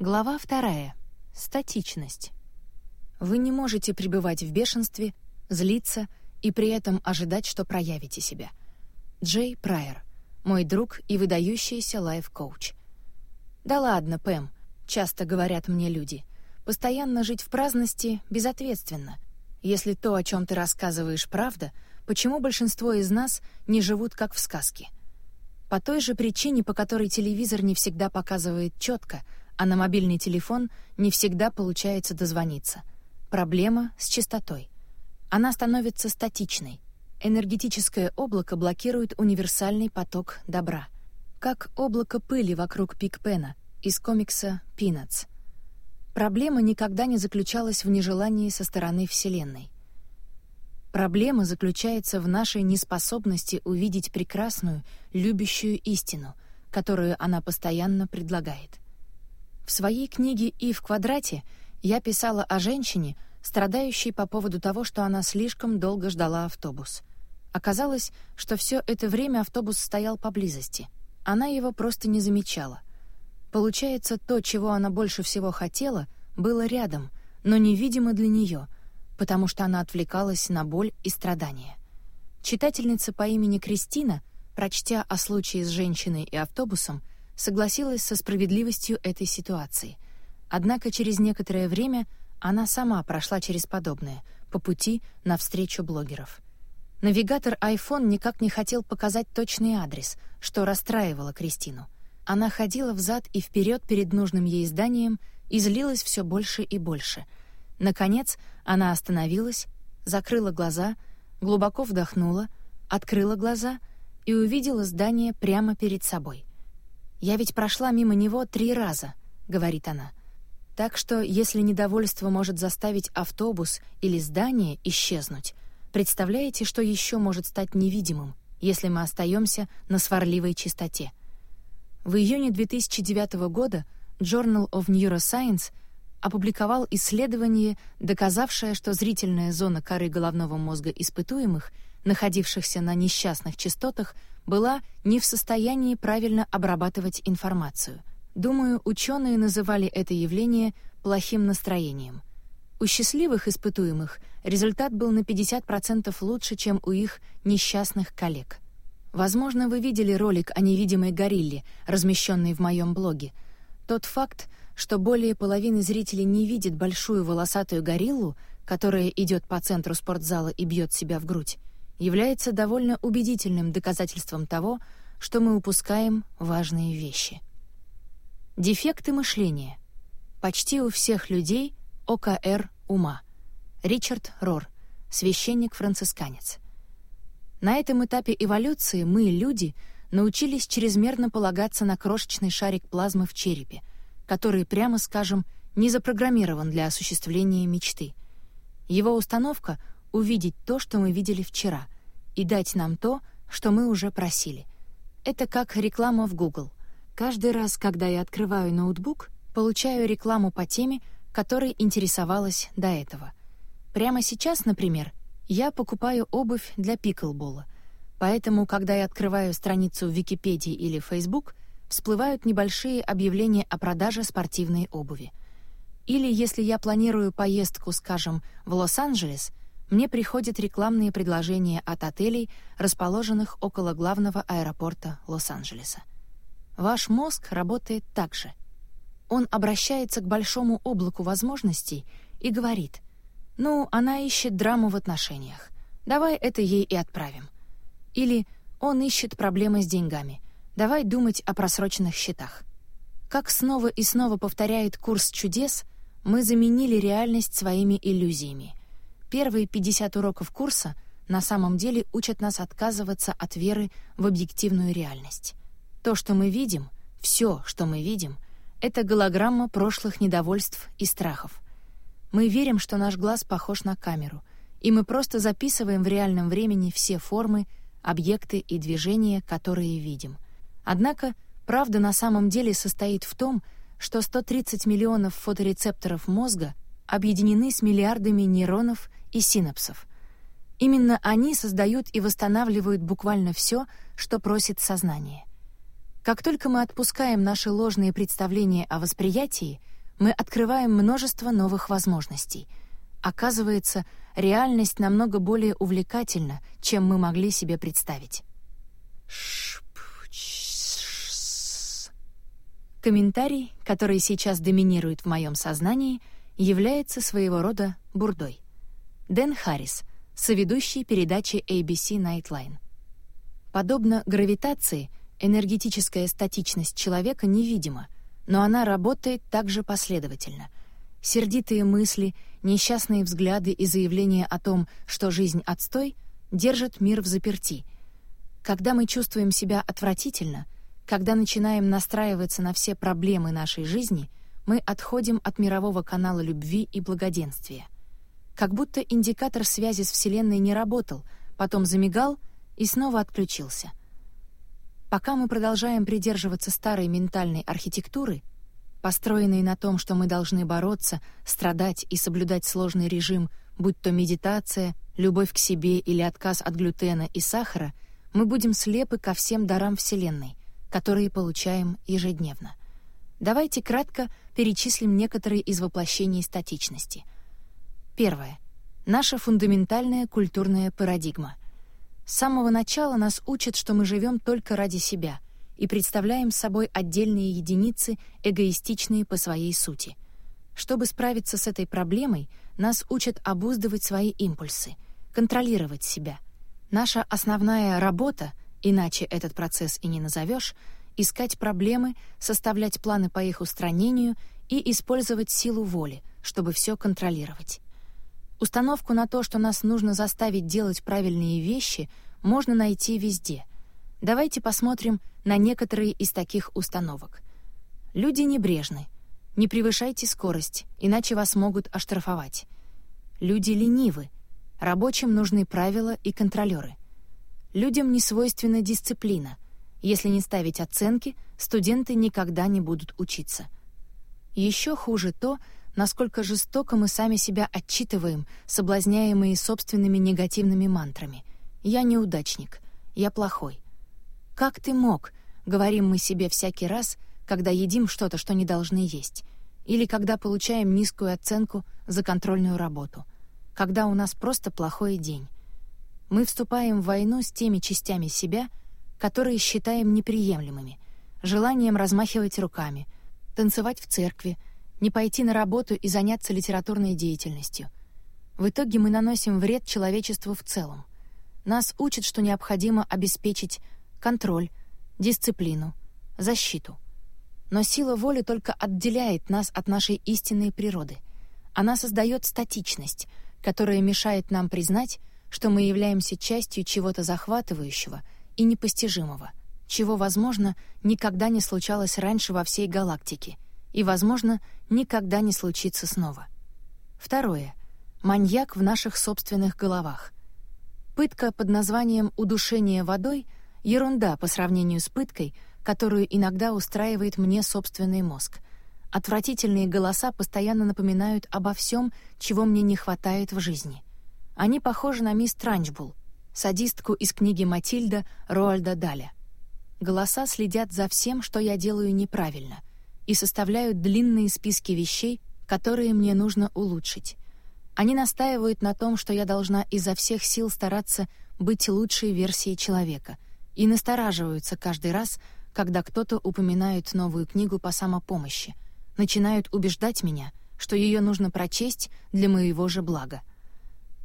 Глава вторая. Статичность. Вы не можете пребывать в бешенстве, злиться и при этом ожидать, что проявите себя. Джей Прайер, мой друг и выдающийся лайф-коуч. «Да ладно, Пэм», — часто говорят мне люди. «Постоянно жить в праздности безответственно. Если то, о чем ты рассказываешь, правда, почему большинство из нас не живут как в сказке?» По той же причине, по которой телевизор не всегда показывает четко, а на мобильный телефон не всегда получается дозвониться. Проблема с частотой. Она становится статичной. Энергетическое облако блокирует универсальный поток добра. Как облако пыли вокруг Пикпена из комикса «Пинатс». Проблема никогда не заключалась в нежелании со стороны Вселенной. Проблема заключается в нашей неспособности увидеть прекрасную, любящую истину, которую она постоянно предлагает. В своей книге «И в квадрате» я писала о женщине, страдающей по поводу того, что она слишком долго ждала автобус. Оказалось, что все это время автобус стоял поблизости. Она его просто не замечала. Получается, то, чего она больше всего хотела, было рядом, но невидимо для нее — потому что она отвлекалась на боль и страдания. Читательница по имени Кристина, прочтя о случае с женщиной и автобусом, согласилась со справедливостью этой ситуации. Однако через некоторое время она сама прошла через подобное, по пути навстречу блогеров. Навигатор iPhone никак не хотел показать точный адрес, что расстраивало Кристину. Она ходила взад и вперед перед нужным ей зданием и злилась все больше и больше — Наконец, она остановилась, закрыла глаза, глубоко вдохнула, открыла глаза и увидела здание прямо перед собой. «Я ведь прошла мимо него три раза», — говорит она. «Так что, если недовольство может заставить автобус или здание исчезнуть, представляете, что еще может стать невидимым, если мы остаемся на сварливой чистоте?» В июне 2009 года Journal of Neuroscience — опубликовал исследование, доказавшее, что зрительная зона коры головного мозга испытуемых, находившихся на несчастных частотах, была не в состоянии правильно обрабатывать информацию. Думаю, ученые называли это явление плохим настроением. У счастливых испытуемых результат был на 50% лучше, чем у их несчастных коллег. Возможно, вы видели ролик о невидимой горилле, размещенный в моем блоге. Тот факт, что более половины зрителей не видит большую волосатую гориллу, которая идет по центру спортзала и бьет себя в грудь, является довольно убедительным доказательством того, что мы упускаем важные вещи. Дефекты мышления. Почти у всех людей ОКР ума. Ричард Рор, священник-францисканец. На этом этапе эволюции мы, люди, научились чрезмерно полагаться на крошечный шарик плазмы в черепе — который, прямо скажем, не запрограммирован для осуществления мечты. Его установка — увидеть то, что мы видели вчера, и дать нам то, что мы уже просили. Это как реклама в Google. Каждый раз, когда я открываю ноутбук, получаю рекламу по теме, которой интересовалась до этого. Прямо сейчас, например, я покупаю обувь для пиклбола, поэтому, когда я открываю страницу в Википедии или Facebook, всплывают небольшие объявления о продаже спортивной обуви. Или если я планирую поездку, скажем, в Лос-Анджелес, мне приходят рекламные предложения от отелей, расположенных около главного аэропорта Лос-Анджелеса. Ваш мозг работает так же. Он обращается к большому облаку возможностей и говорит, «Ну, она ищет драму в отношениях. Давай это ей и отправим». Или «Он ищет проблемы с деньгами. Давай думать о просроченных счетах. Как снова и снова повторяет курс чудес, мы заменили реальность своими иллюзиями. Первые 50 уроков курса на самом деле учат нас отказываться от веры в объективную реальность. То, что мы видим, все, что мы видим, это голограмма прошлых недовольств и страхов. Мы верим, что наш глаз похож на камеру, и мы просто записываем в реальном времени все формы, объекты и движения, которые видим — Однако правда на самом деле состоит в том, что 130 миллионов фоторецепторов мозга объединены с миллиардами нейронов и синапсов. Именно они создают и восстанавливают буквально все, что просит сознание. Как только мы отпускаем наши ложные представления о восприятии, мы открываем множество новых возможностей. Оказывается, реальность намного более увлекательна, чем мы могли себе представить. Комментарий, который сейчас доминирует в моем сознании, является своего рода бурдой. Дэн Харрис, соведущий передачи ABC Nightline. Подобно гравитации, энергетическая статичность человека невидима, но она работает также последовательно. Сердитые мысли, несчастные взгляды и заявления о том, что жизнь — отстой, держат мир в заперти. Когда мы чувствуем себя отвратительно — когда начинаем настраиваться на все проблемы нашей жизни, мы отходим от мирового канала любви и благоденствия. Как будто индикатор связи с Вселенной не работал, потом замигал и снова отключился. Пока мы продолжаем придерживаться старой ментальной архитектуры, построенной на том, что мы должны бороться, страдать и соблюдать сложный режим, будь то медитация, любовь к себе или отказ от глютена и сахара, мы будем слепы ко всем дарам Вселенной, которые получаем ежедневно. Давайте кратко перечислим некоторые из воплощений статичности. Первое. Наша фундаментальная культурная парадигма. С самого начала нас учат, что мы живем только ради себя и представляем собой отдельные единицы, эгоистичные по своей сути. Чтобы справиться с этой проблемой, нас учат обуздывать свои импульсы, контролировать себя. Наша основная работа иначе этот процесс и не назовешь, искать проблемы, составлять планы по их устранению и использовать силу воли, чтобы все контролировать. Установку на то, что нас нужно заставить делать правильные вещи, можно найти везде. Давайте посмотрим на некоторые из таких установок. Люди небрежны. Не превышайте скорость, иначе вас могут оштрафовать. Люди ленивы. Рабочим нужны правила и контролеры. Людям не свойственна дисциплина. Если не ставить оценки, студенты никогда не будут учиться. Еще хуже то, насколько жестоко мы сами себя отчитываем, соблазняемые собственными негативными мантрами. «Я неудачник», «Я плохой». «Как ты мог?» — говорим мы себе всякий раз, когда едим что-то, что не должны есть, или когда получаем низкую оценку за контрольную работу, когда у нас просто плохой день. Мы вступаем в войну с теми частями себя, которые считаем неприемлемыми, желанием размахивать руками, танцевать в церкви, не пойти на работу и заняться литературной деятельностью. В итоге мы наносим вред человечеству в целом. Нас учат, что необходимо обеспечить контроль, дисциплину, защиту. Но сила воли только отделяет нас от нашей истинной природы. Она создает статичность, которая мешает нам признать, что мы являемся частью чего-то захватывающего и непостижимого, чего, возможно, никогда не случалось раньше во всей галактике и, возможно, никогда не случится снова. Второе. Маньяк в наших собственных головах. Пытка под названием «удушение водой» — ерунда по сравнению с пыткой, которую иногда устраивает мне собственный мозг. Отвратительные голоса постоянно напоминают обо всем, чего мне не хватает в жизни — они похожи на мисс Транчбул, садистку из книги «Матильда» Роальда Даля. Голоса следят за всем, что я делаю неправильно, и составляют длинные списки вещей, которые мне нужно улучшить. Они настаивают на том, что я должна изо всех сил стараться быть лучшей версией человека, и настораживаются каждый раз, когда кто-то упоминает новую книгу по самопомощи, начинают убеждать меня, что ее нужно прочесть для моего же блага.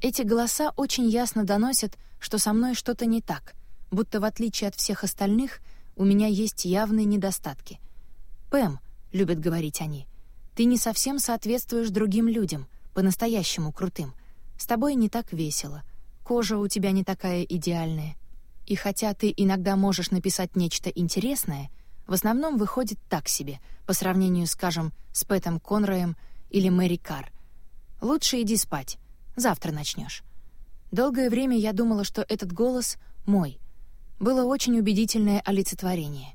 Эти голоса очень ясно доносят, что со мной что-то не так, будто в отличие от всех остальных у меня есть явные недостатки. «Пэм», — любят говорить они, — «ты не совсем соответствуешь другим людям, по-настоящему крутым. С тобой не так весело, кожа у тебя не такая идеальная. И хотя ты иногда можешь написать нечто интересное, в основном выходит так себе, по сравнению, скажем, с Пэтом Конроем или Мэри Карр. Лучше иди спать, Завтра начнешь. Долгое время я думала, что этот голос мой. Было очень убедительное олицетворение.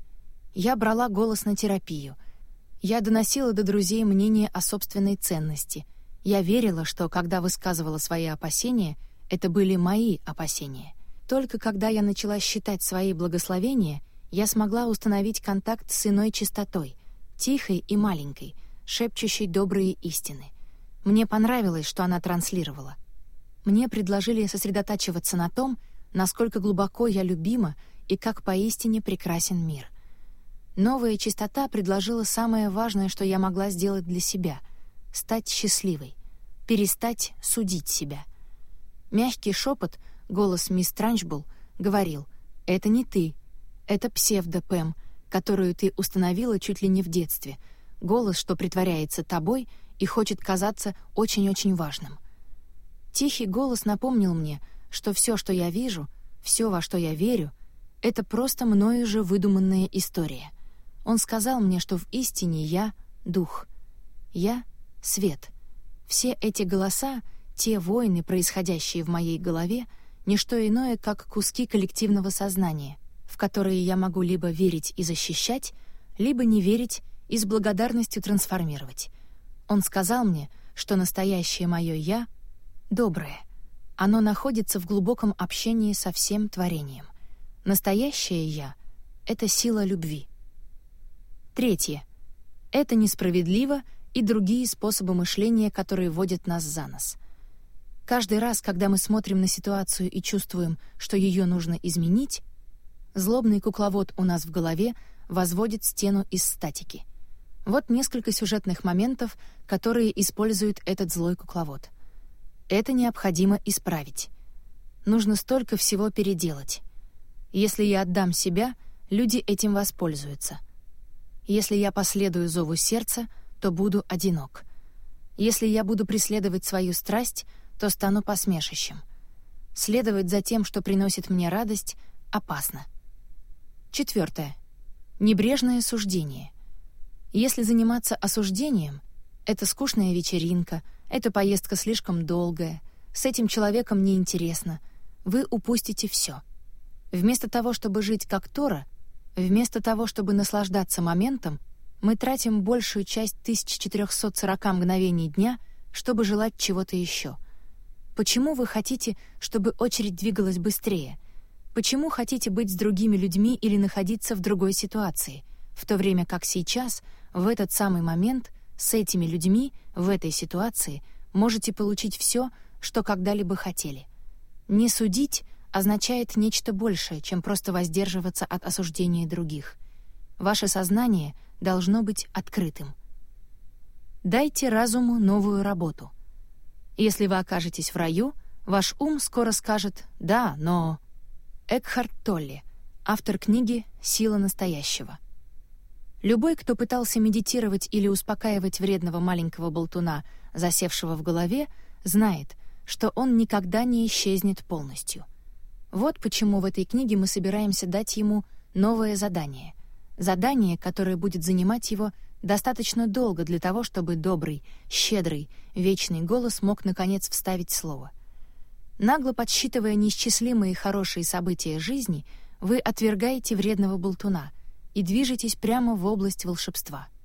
Я брала голос на терапию. Я доносила до друзей мнение о собственной ценности. Я верила, что, когда высказывала свои опасения, это были мои опасения. Только когда я начала считать свои благословения, я смогла установить контакт с иной чистотой, тихой и маленькой, шепчущей добрые истины. Мне понравилось, что она транслировала. Мне предложили сосредотачиваться на том, насколько глубоко я любима и как поистине прекрасен мир. Новая чистота предложила самое важное, что я могла сделать для себя — стать счастливой, перестать судить себя. Мягкий шепот, голос мисс Транчбул, говорил «Это не ты, это псевдо, Пэм, которую ты установила чуть ли не в детстве, голос, что притворяется тобой и хочет казаться очень-очень важным». Тихий голос напомнил мне, что все, что я вижу, все, во что я верю, это просто мною же выдуманная история. Он сказал мне, что в истине я — дух. Я — свет. Все эти голоса, те войны, происходящие в моей голове, — не что иное, как куски коллективного сознания, в которые я могу либо верить и защищать, либо не верить и с благодарностью трансформировать. Он сказал мне, что настоящее мое «я» — доброе. Оно находится в глубоком общении со всем творением. Настоящее «я» — это сила любви. Третье. Это несправедливо и другие способы мышления, которые водят нас за нос. Каждый раз, когда мы смотрим на ситуацию и чувствуем, что ее нужно изменить, злобный кукловод у нас в голове возводит стену из статики. Вот несколько сюжетных моментов, которые использует этот злой кукловод. Это необходимо исправить. Нужно столько всего переделать. Если я отдам себя, люди этим воспользуются — если я последую зову сердца, то буду одинок. Если я буду преследовать свою страсть, то стану посмешищем. Следовать за тем, что приносит мне радость, опасно. Четвертое. Небрежное суждение. Если заниматься осуждением, это скучная вечеринка, эта поездка слишком долгая, с этим человеком неинтересно, вы упустите все. Вместо того, чтобы жить как Тора, Вместо того, чтобы наслаждаться моментом, мы тратим большую часть 1440 мгновений дня, чтобы желать чего-то еще. Почему вы хотите, чтобы очередь двигалась быстрее? Почему хотите быть с другими людьми или находиться в другой ситуации, в то время как сейчас, в этот самый момент, с этими людьми, в этой ситуации, можете получить все, что когда-либо хотели? Не судить — означает нечто большее, чем просто воздерживаться от осуждения других. Ваше сознание должно быть открытым. Дайте разуму новую работу. Если вы окажетесь в раю, ваш ум скоро скажет «да, но...» Экхарт Толли, автор книги «Сила настоящего». Любой, кто пытался медитировать или успокаивать вредного маленького болтуна, засевшего в голове, знает, что он никогда не исчезнет полностью. Вот почему в этой книге мы собираемся дать ему новое задание. Задание, которое будет занимать его достаточно долго для того, чтобы добрый, щедрый, вечный голос мог наконец вставить слово. Нагло подсчитывая неисчислимые хорошие события жизни, вы отвергаете вредного болтуна и движетесь прямо в область волшебства —